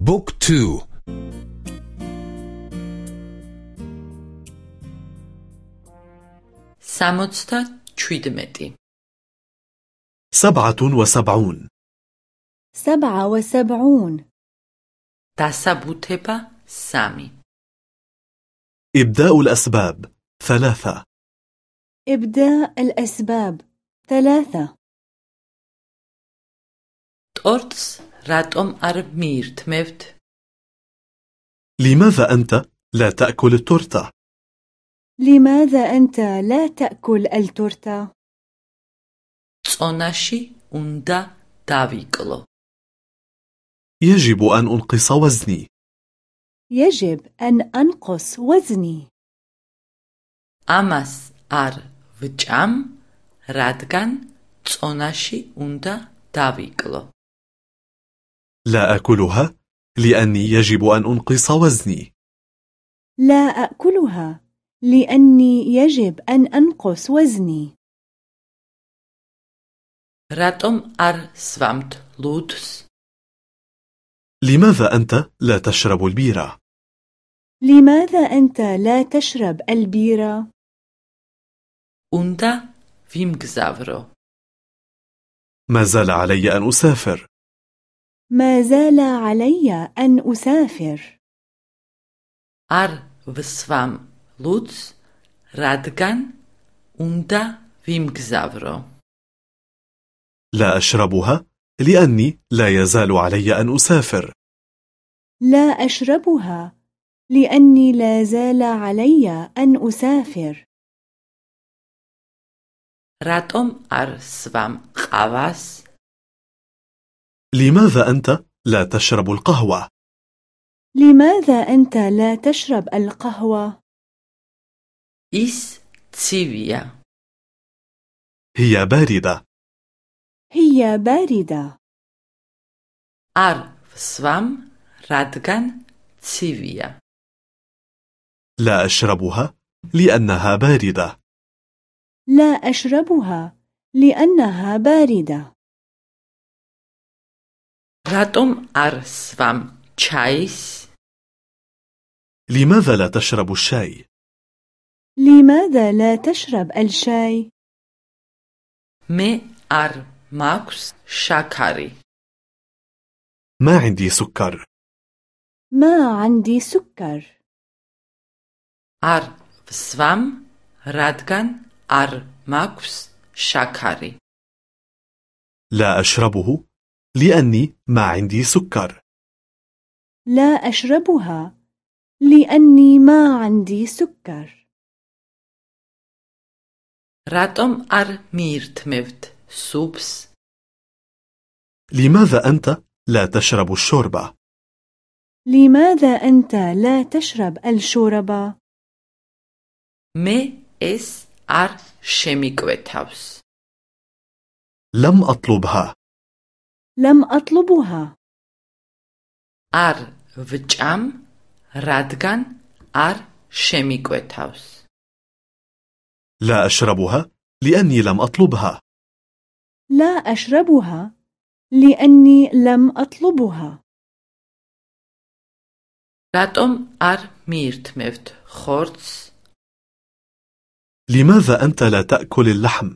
book two სამოცდაჩვიდმეტი سبعة وسبعون. سبعة وسبعون. დასაბუთება სამი. إبداء الأسباب. ثلاثة. إبداء الأسباب. ثلاثة. تورتس راتوم არ მიირთმევთ? لماذا أنت لا تأكل التورتة؟ لماذا أنت لا تأكل التورتة؟ წონაში უნდა დავიკლო. يجب أن أنقص وزني. يجب أن أنقص وزني. ამას არ ვჭამ, რადგან წონაში უნდა დავიკლო. لا أكلها لأني يجب أن أنقص وزني. لا أكلها لأني يجب أن أنقص وزني. راتوم أر سوامت لودس لماذا أنت لا تشرب البيرة؟ لماذا أنت لا تشرب البيرة؟ أنت فيمكزافرو ما زال علي أن أسافر ما زال علي أن أسافر أر وسفام لوتس lūdz أنت unta vimgzavro. لا أشربها لأني لا يزال علي أن أسافر. لا أشربها لأني لا زال علي أن أسافر. راتوم أر سفام قواس لماذا أنت لا تشرب القهوة؟ لماذا أنت لا تشرب القهوة؟ إس تسيويا هي باردة. هي باردة. არ سوام رادغان تسيويا لا أشربها لأنها باردة. لا أشربها لأنها باردة. راتم არ سوام چايس؟ لماذا لا تشرب الشاي؟ لماذا لا تشرب الشاي؟ مي არ ماكس شاكاري ما عندي سكر. ما عندي سكر. არ ვსვამ, რადგან არ მაქვს შაქარი. لا أشربه لأني ما عندي سكر. لا أشربها لأني ما عندي سكر. რატომ არ მიირთმევთ სუპს. لماذا أنت لا تشرب الشوربة؟ لماذا أنت لا تشرب الشوربة؟ მე ეს არ შემიკვეთავს لم أطلبها. لم أطلبها. არ ვჭამ, რადგან არ შემიკვეთავს. لا أشربها لأني لم أطلبها. لا أشربها لأني لم أطلبها. راتم არ მიირთმევთ ხორცს? لماذا أنت لا تأكل اللحم؟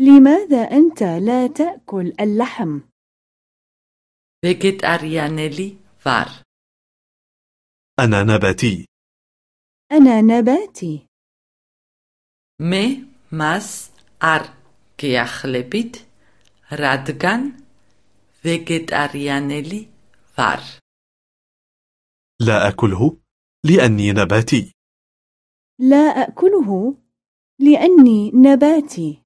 لماذا أنت لا تأكل اللحم؟ ვეგეტარიანელი ვარ. أنا نباتي. أنا نباتي. მე მას არ გეახლებით, რადგან ვეგეტარიანელი ვარ. لا أكله لأني نباتي. لا أكله لأني نباتي.